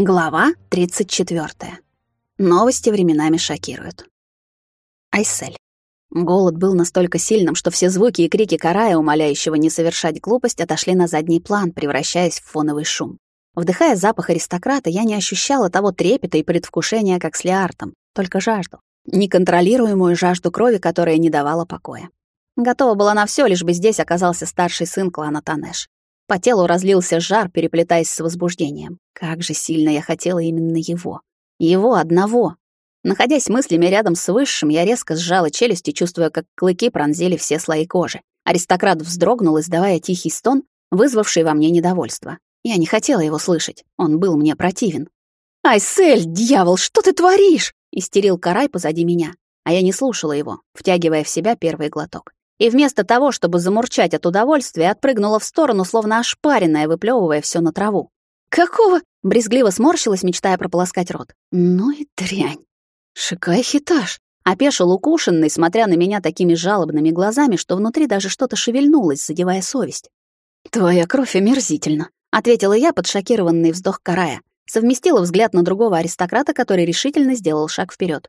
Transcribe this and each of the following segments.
Глава 34. Новости временами шокируют. Айсель. Голод был настолько сильным, что все звуки и крики карая, умоляющего не совершать глупость, отошли на задний план, превращаясь в фоновый шум. Вдыхая запах аристократа, я не ощущала того трепета и предвкушения, как с Леартом, только жажду. Неконтролируемую жажду крови, которая не давала покоя. Готова была на все, лишь бы здесь оказался старший сын клана Танеш. По телу разлился жар, переплетаясь с возбуждением. Как же сильно я хотела именно его. Его одного. Находясь мыслями рядом с Высшим, я резко сжала челюсти, чувствуя, как клыки пронзили все слои кожи. Аристократ вздрогнул, издавая тихий стон, вызвавший во мне недовольство. Я не хотела его слышать, он был мне противен. «Айсель, дьявол, что ты творишь?» — истерил Карай позади меня, а я не слушала его, втягивая в себя первый глоток и вместо того, чтобы замурчать от удовольствия, отпрыгнула в сторону, словно ошпаренная, выплевывая все на траву. «Какого?» — брезгливо сморщилась, мечтая прополоскать рот. «Ну и дрянь!» «Шикай хитаж!» — опешил укушенный, смотря на меня такими жалобными глазами, что внутри даже что-то шевельнулось, задевая совесть. «Твоя кровь омерзительна», — ответила я под шокированный вздох Карая. Совместила взгляд на другого аристократа, который решительно сделал шаг вперед.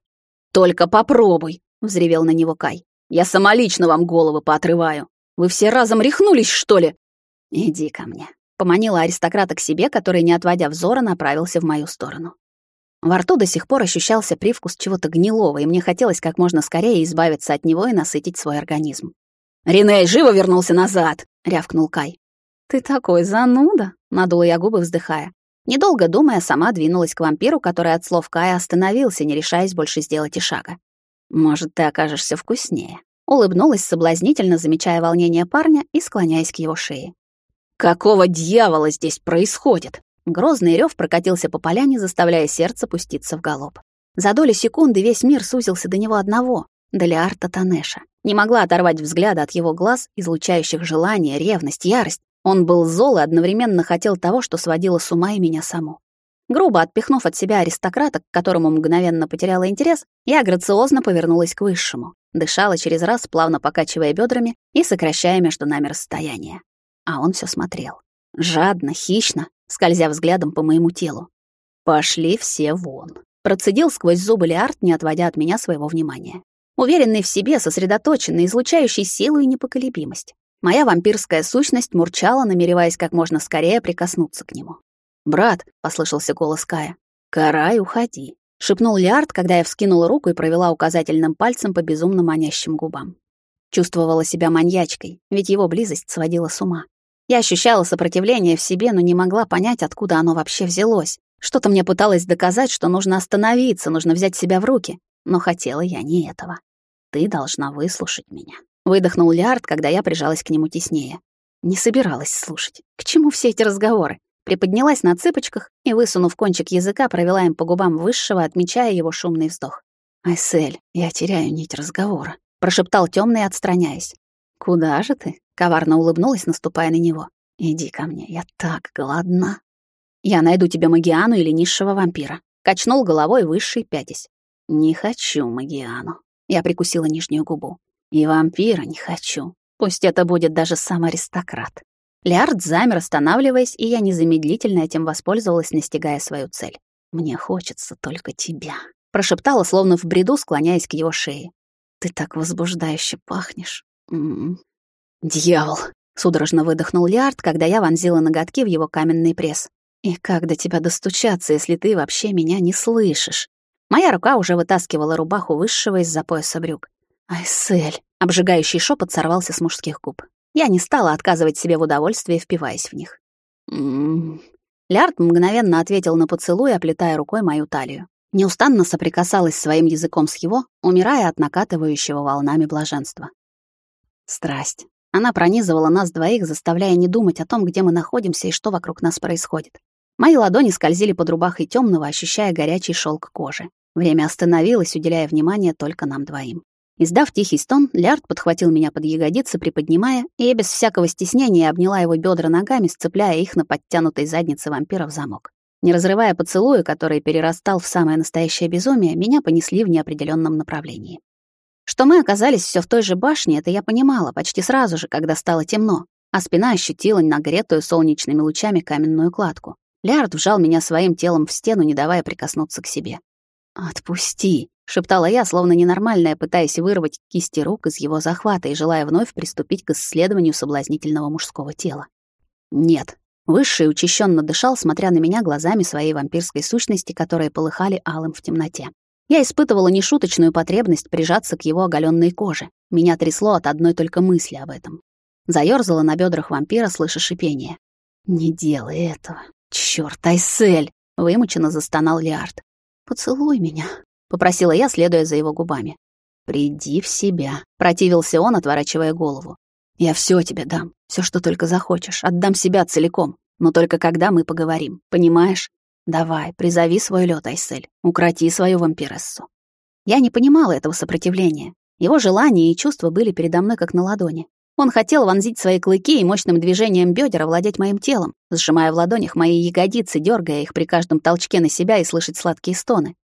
«Только попробуй!» — взревел на него Кай. Я самолично вам головы поотрываю. Вы все разом рехнулись, что ли? Иди ко мне. Поманила аристократа к себе, который, не отводя взора, направился в мою сторону. Во рту до сих пор ощущался привкус чего-то гнилого, и мне хотелось как можно скорее избавиться от него и насытить свой организм. «Риней живо вернулся назад!» — рявкнул Кай. «Ты такой зануда!» — надула я губы, вздыхая. Недолго думая, сама двинулась к вампиру, который от слов Кая остановился, не решаясь больше сделать и шага. Может, ты окажешься вкуснее. Улыбнулась соблазнительно, замечая волнение парня и склоняясь к его шее. Какого дьявола здесь происходит? Грозный рев прокатился по поляне, заставляя сердце пуститься в галоп. За доли секунды весь мир сузился до него одного — Далиарта Танеша. Не могла оторвать взгляда от его глаз, излучающих желание, ревность, ярость. Он был зол и одновременно хотел того, что сводило с ума и меня саму. Грубо отпихнув от себя аристократа, к которому мгновенно потеряла интерес, я грациозно повернулась к высшему, дышала через раз, плавно покачивая бедрами и сокращая между нами расстояние. А он все смотрел. Жадно, хищно, скользя взглядом по моему телу. «Пошли все вон», — процедил сквозь зубы Леард, не отводя от меня своего внимания. Уверенный в себе, сосредоточенный, излучающий силу и непоколебимость. Моя вампирская сущность мурчала, намереваясь как можно скорее прикоснуться к нему. «Брат», — послышался голос Кая, — «карай, уходи», — шепнул Лиард, когда я вскинула руку и провела указательным пальцем по безумно манящим губам. Чувствовала себя маньячкой, ведь его близость сводила с ума. Я ощущала сопротивление в себе, но не могла понять, откуда оно вообще взялось. Что-то мне пыталось доказать, что нужно остановиться, нужно взять себя в руки. Но хотела я не этого. «Ты должна выслушать меня», — выдохнул Лиард, когда я прижалась к нему теснее. Не собиралась слушать. К чему все эти разговоры? Приподнялась на цыпочках и, высунув кончик языка, провела им по губам высшего, отмечая его шумный вздох. «Айсель, я теряю нить разговора», — прошептал темный, отстраняясь. «Куда же ты?» — коварно улыбнулась, наступая на него. «Иди ко мне, я так голодна». «Я найду тебе Магиану или низшего вампира», — качнул головой высший пятясь. «Не хочу Магиану». Я прикусила нижнюю губу. «И вампира не хочу. Пусть это будет даже сам аристократ». Лиард замер, останавливаясь, и я незамедлительно этим воспользовалась, настигая свою цель. «Мне хочется только тебя», — прошептала, словно в бреду, склоняясь к его шее. «Ты так возбуждающе пахнешь». М -м -м. «Дьявол!» — судорожно выдохнул Лиард, когда я вонзила ноготки в его каменный пресс. «И как до тебя достучаться, если ты вообще меня не слышишь?» Моя рука уже вытаскивала рубаху высшего из-за пояса брюк. «Айсель!» — обжигающий шепот сорвался с мужских губ. Я не стала отказывать себе в удовольствии, впиваясь в них. «М-м-м». Лярд мгновенно ответил на поцелуй, оплетая рукой мою талию. Неустанно соприкасалась своим языком с его, умирая от накатывающего волнами блаженства. Страсть. Она пронизывала нас двоих, заставляя не думать о том, где мы находимся и что вокруг нас происходит. Мои ладони скользили под рубахой темного, ощущая горячий шелк кожи. Время остановилось, уделяя внимание только нам двоим. Издав тихий стон, Лярд подхватил меня под ягодицы, приподнимая, и я без всякого стеснения обняла его бедра ногами, сцепляя их на подтянутой заднице вампира в замок. Не разрывая поцелуя, который перерастал в самое настоящее безумие, меня понесли в неопределенном направлении. Что мы оказались все в той же башне, это я понимала почти сразу же, когда стало темно, а спина ощутила нагретую солнечными лучами каменную кладку. Лярд вжал меня своим телом в стену, не давая прикоснуться к себе. «Отпусти», — шептала я, словно ненормальная, пытаясь вырвать кисти рук из его захвата и желая вновь приступить к исследованию соблазнительного мужского тела. «Нет». Высший учащенно дышал, смотря на меня глазами своей вампирской сущности, которые полыхали алым в темноте. Я испытывала нешуточную потребность прижаться к его оголенной коже. Меня трясло от одной только мысли об этом. Заёрзала на бедрах вампира, слыша шипение. «Не делай этого. Чёрт, Айсель!» — вымученно застонал Лиард. «Поцелуй меня», — попросила я, следуя за его губами. «Приди в себя», — противился он, отворачивая голову. «Я всё тебе дам, всё, что только захочешь, отдам себя целиком, но только когда мы поговорим, понимаешь? Давай, призови свой лёд, Айсель, укроти свою вампирессу». Я не понимала этого сопротивления. Его желания и чувства были передо мной как на ладони. Он хотел вонзить свои клыки и мощным движением бедер овладеть моим телом, сжимая в ладонях мои ягодицы, дергая их при каждом толчке на себя и слышать сладкие стоны.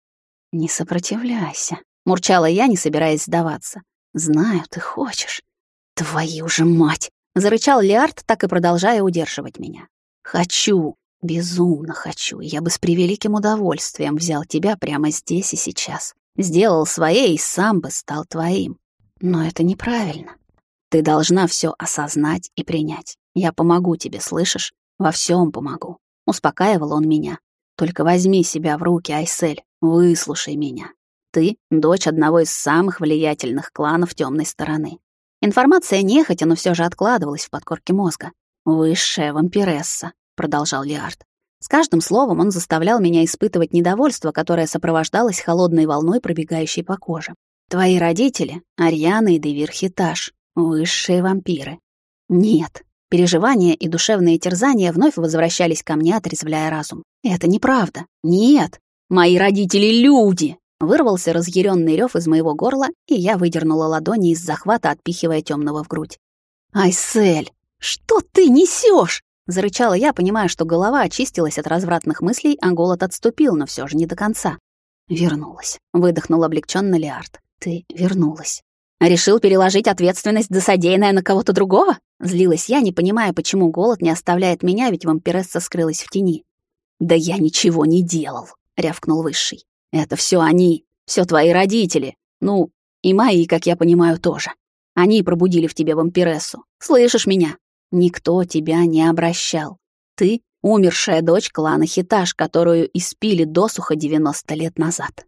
«Не сопротивляйся», — мурчала я, не собираясь сдаваться. «Знаю, ты хочешь». «Твою же мать!» — зарычал Лиард, так и продолжая удерживать меня. «Хочу, безумно хочу, я бы с превеликим удовольствием взял тебя прямо здесь и сейчас. Сделал своей и сам бы стал твоим. Но это неправильно. Ты должна все осознать и принять. Я помогу тебе, слышишь? Во всем помогу. Успокаивал он меня. Только возьми себя в руки, Айсель, выслушай меня. Ты — дочь одного из самых влиятельных кланов темной стороны. Информация нехотя, но все же откладывалась в подкорке мозга. «Высшая вампиресса», — продолжал Лиард. С каждым словом он заставлял меня испытывать недовольство, которое сопровождалось холодной волной, пробегающей по коже. «Твои родители — Ариана и Девир Хиташ, высшие вампиры». Нет, переживания и душевные терзания вновь возвращались ко мне, отрезвляя разум. Это неправда. Нет, мои родители — люди. Вырвался разъяренный рев из моего горла, и я выдернула ладони из захвата, отпихивая темного в грудь. «Айсель, что ты несешь? Зарычала я, понимая, что голова очистилась от развратных мыслей, а голод отступил, но все же не до конца. Вернулась. Выдохнул облегченно Лиард. Ты вернулась. Решил переложить ответственность за содеянное на кого-то другого? Злилась я, не понимая, почему голод не оставляет меня, ведь вампиресса скрылась в тени. Да я ничего не делал, рявкнул высший. Это все они, все твои родители. Ну, и мои, как я понимаю, тоже. Они пробудили в тебе вампирессу. Слышишь меня? Никто тебя не обращал. Ты — умершая дочь клана Хиташ, которую испили досуха 90 лет назад.